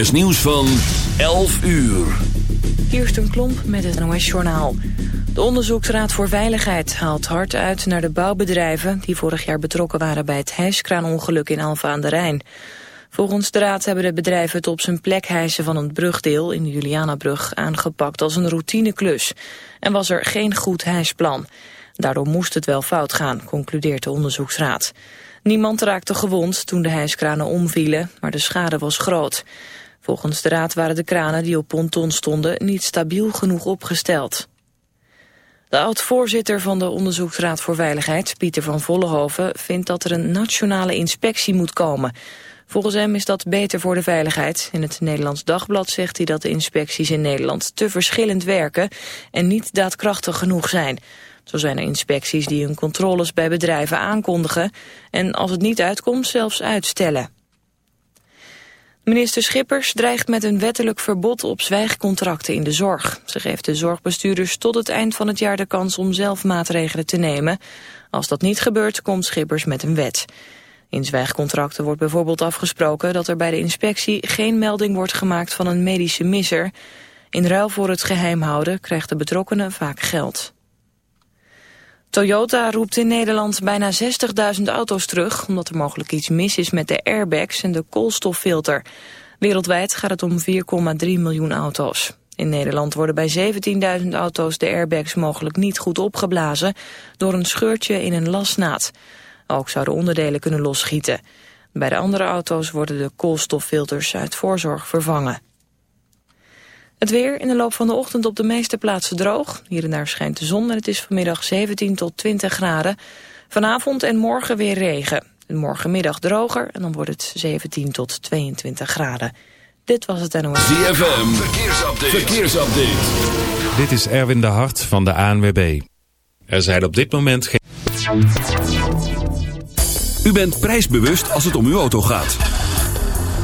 is nieuws van 11 uur. Kirsten Klomp met het NOS-journaal. De Onderzoeksraad voor Veiligheid haalt hard uit naar de bouwbedrijven... die vorig jaar betrokken waren bij het hijskraanongeluk in Alfa aan de Rijn. Volgens de raad hebben de bedrijven het op zijn plek hijsen van een brugdeel... in de Julianabrug aangepakt als een routineklus. En was er geen goed hijsplan. Daardoor moest het wel fout gaan, concludeert de onderzoeksraad. Niemand raakte gewond toen de hijskranen omvielen, maar de schade was groot. Volgens de raad waren de kranen die op ponton stonden niet stabiel genoeg opgesteld. De oud-voorzitter van de Onderzoeksraad voor Veiligheid, Pieter van Vollenhoven, vindt dat er een nationale inspectie moet komen. Volgens hem is dat beter voor de veiligheid. In het Nederlands Dagblad zegt hij dat de inspecties in Nederland te verschillend werken en niet daadkrachtig genoeg zijn. Zo zijn er inspecties die hun controles bij bedrijven aankondigen en als het niet uitkomt zelfs uitstellen. Minister Schippers dreigt met een wettelijk verbod op zwijgcontracten in de zorg. Ze geeft de zorgbestuurders tot het eind van het jaar de kans om zelf maatregelen te nemen. Als dat niet gebeurt, komt Schippers met een wet. In zwijgcontracten wordt bijvoorbeeld afgesproken dat er bij de inspectie geen melding wordt gemaakt van een medische misser. In ruil voor het geheim houden krijgt de betrokkenen vaak geld. Toyota roept in Nederland bijna 60.000 auto's terug... omdat er mogelijk iets mis is met de airbags en de koolstoffilter. Wereldwijd gaat het om 4,3 miljoen auto's. In Nederland worden bij 17.000 auto's de airbags mogelijk niet goed opgeblazen... door een scheurtje in een lasnaad. Ook zouden onderdelen kunnen losschieten. Bij de andere auto's worden de koolstoffilters uit voorzorg vervangen. Het weer in de loop van de ochtend op de meeste plaatsen droog. Hier en daar schijnt de zon en het is vanmiddag 17 tot 20 graden. Vanavond en morgen weer regen. Morgenmiddag droger en dan wordt het 17 tot 22 graden. Dit was het NOS. ZFM, verkeersupdate. verkeersupdate. Dit is Erwin de Hart van de ANWB. Er zijn op dit moment geen... U bent prijsbewust als het om uw auto gaat.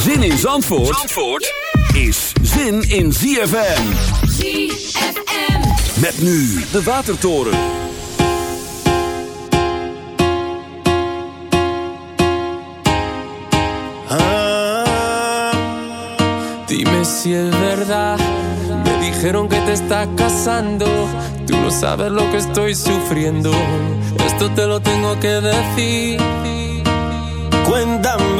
Zin in Zandvoort, Zandvoort is zin in ZFM. ZFM. Met nu de Watertoren. Dime si es verdad. Me dijeron que te estás casando. Tú no sabes lo que estoy sufriendo. Esto te lo tengo que decir. Cuéntame,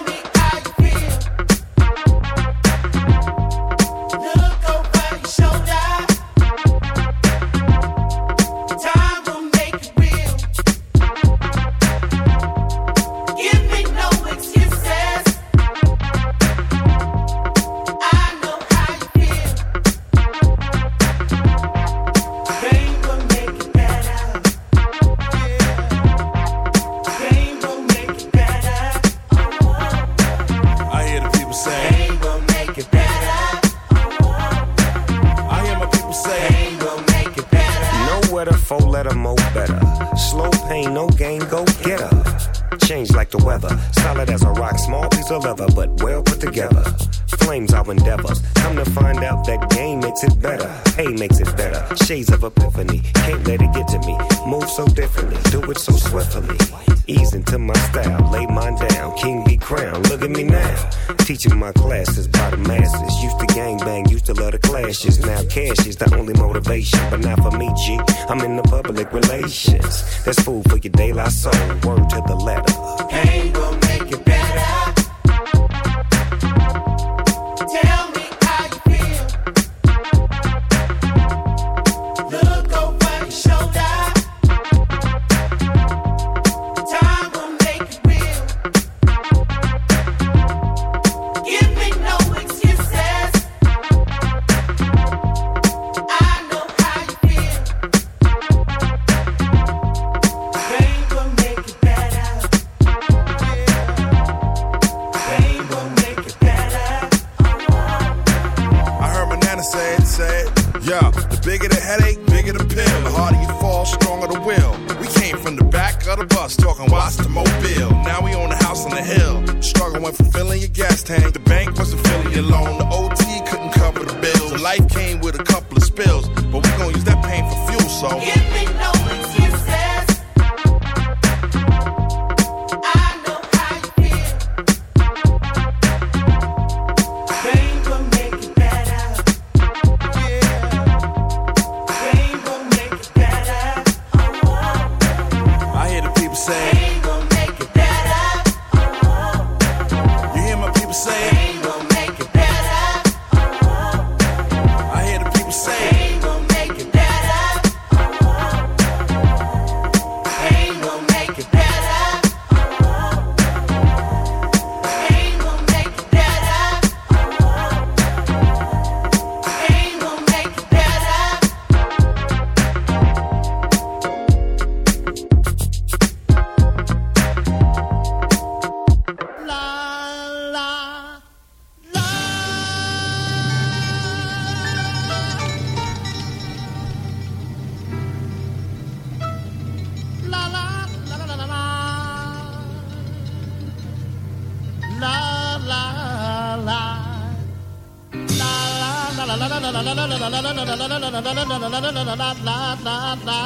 spaceship, but not for me, G. I'm in the public relations. That's food for your daylight soul. Work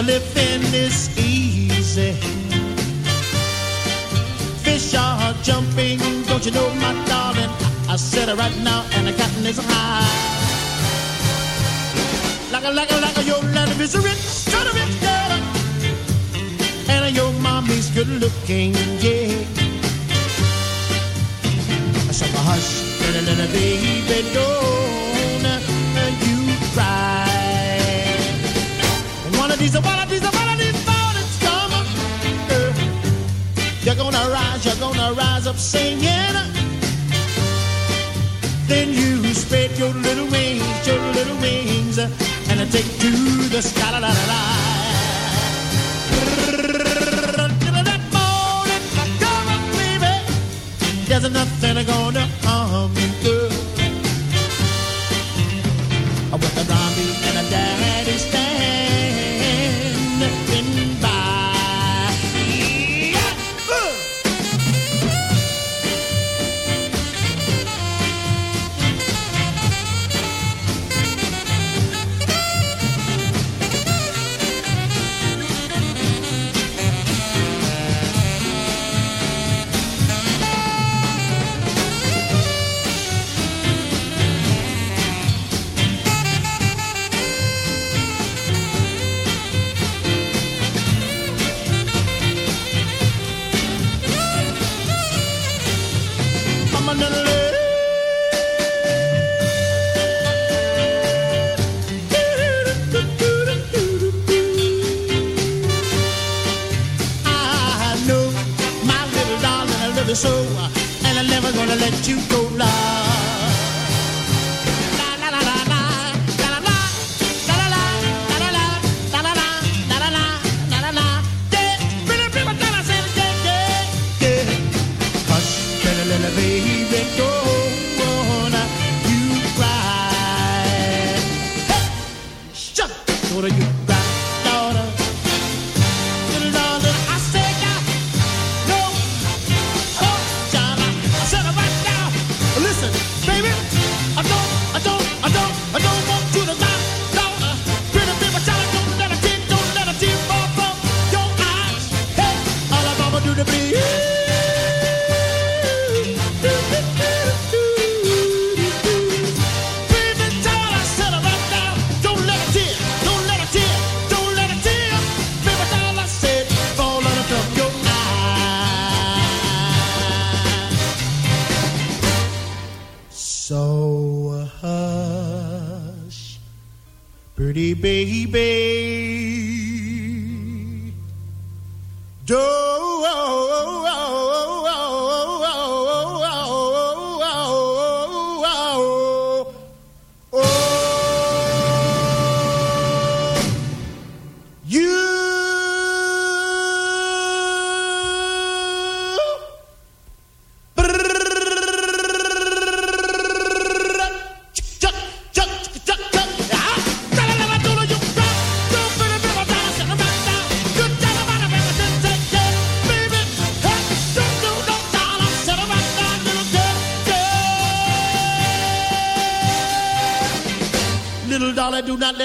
the living is easy. Fish are jumping, don't you know, my darling? I, said it right now, and the cotton is high. Like a, like a, like a, your life is a rich, kind a rich girl. And your mommy's good looking, yeah. So hush, little, little baby, don't. melodies, the melodies, the melodies, morning's coming. Girl, you're gonna rise, you're gonna rise up singing. Then you spread your little wings, your little wings, and I take to the sky. La, la, la, la. There's nothing gonna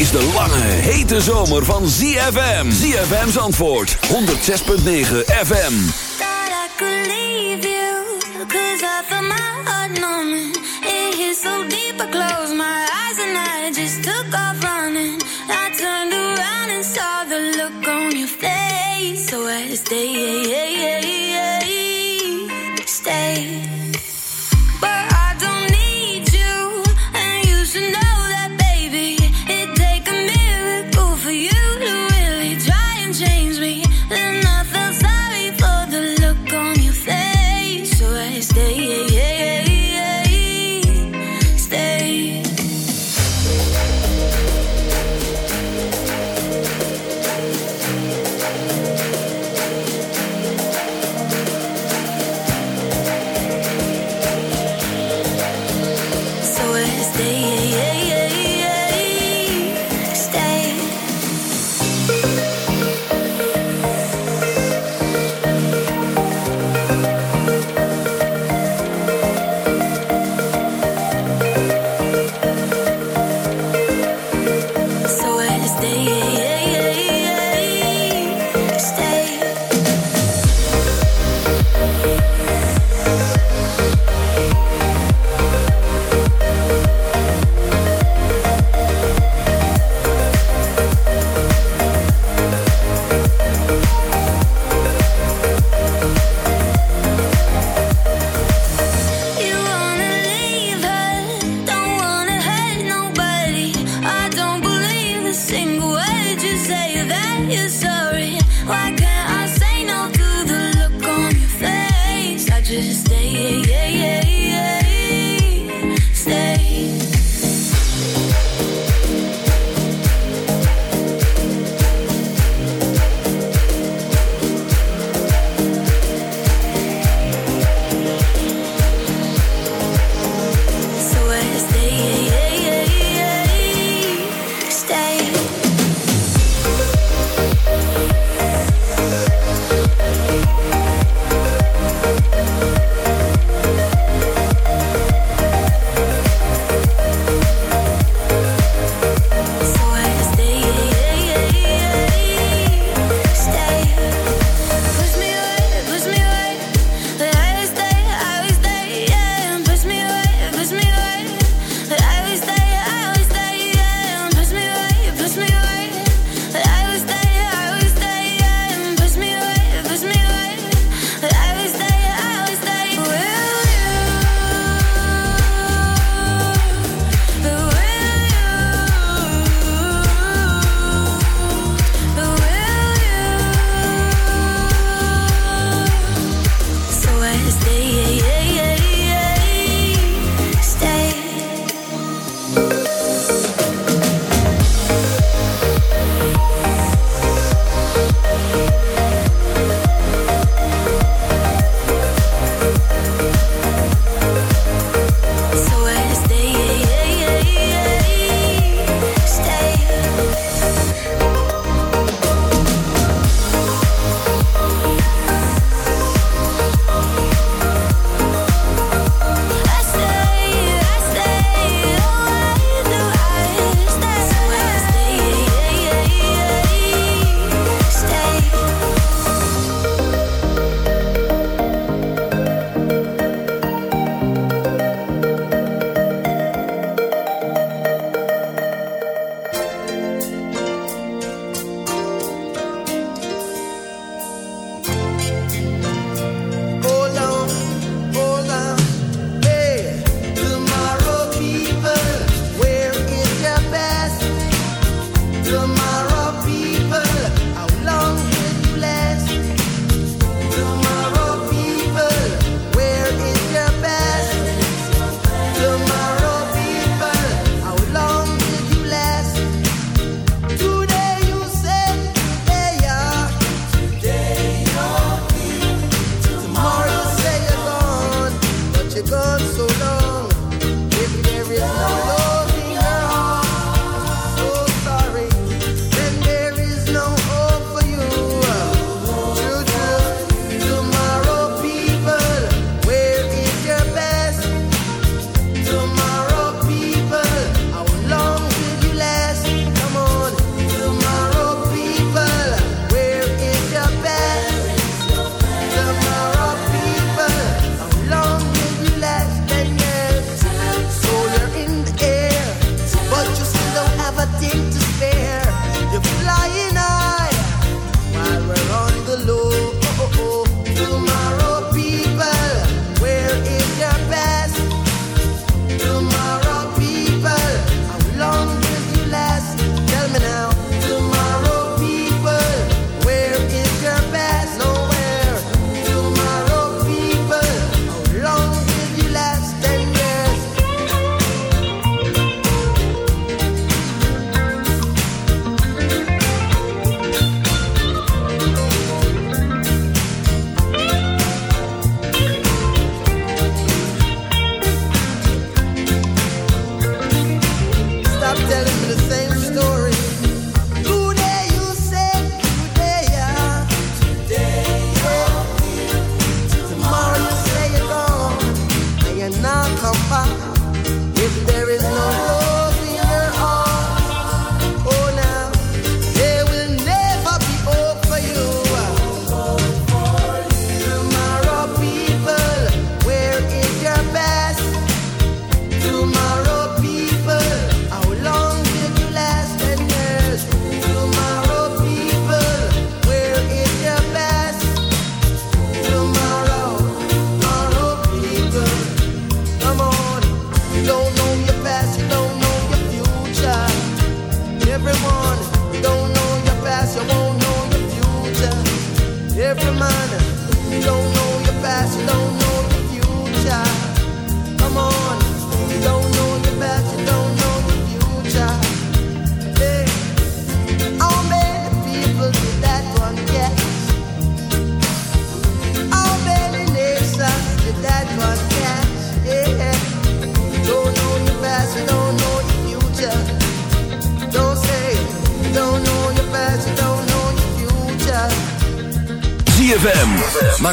is de lange, hete zomer van ZFM. ZFM's antwoord, 106.9 FM. Thought I could leave you, cause I felt my heart numbing. It hit so deep, I closed my eyes and I just took off running. I turned around and saw the look on your face, so I stayed. Just stay, stay, stay.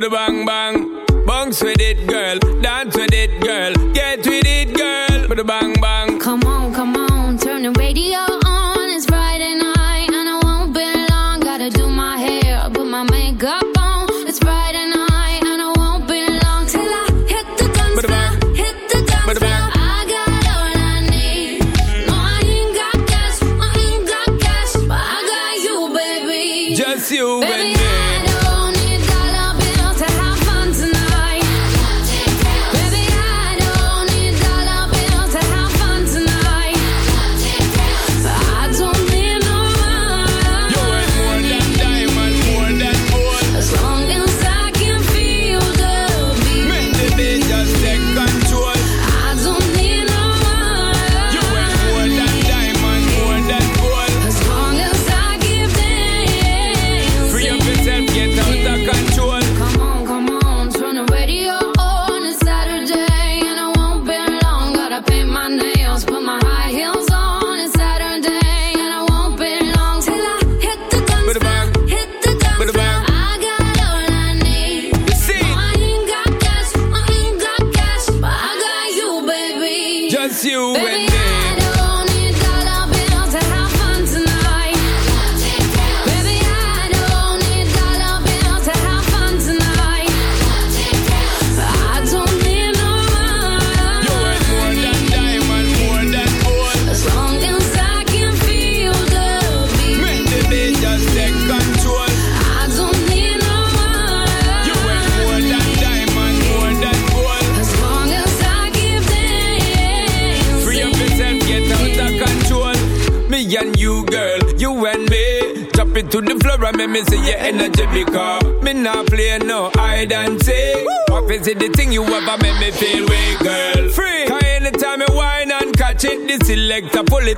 the bang bang.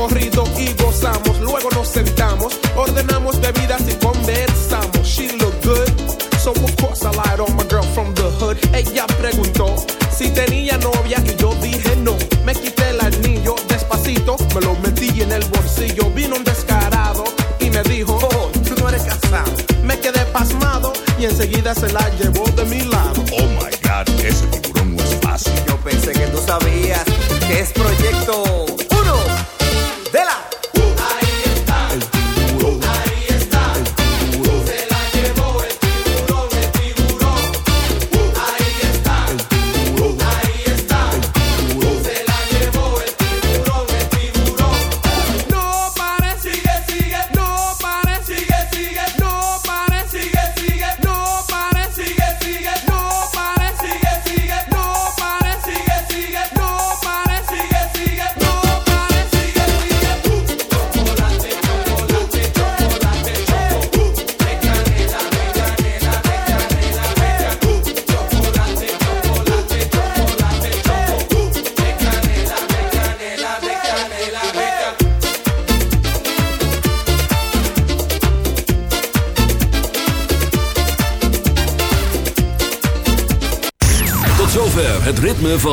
cotorrito y gozamos. Luego nos sentamos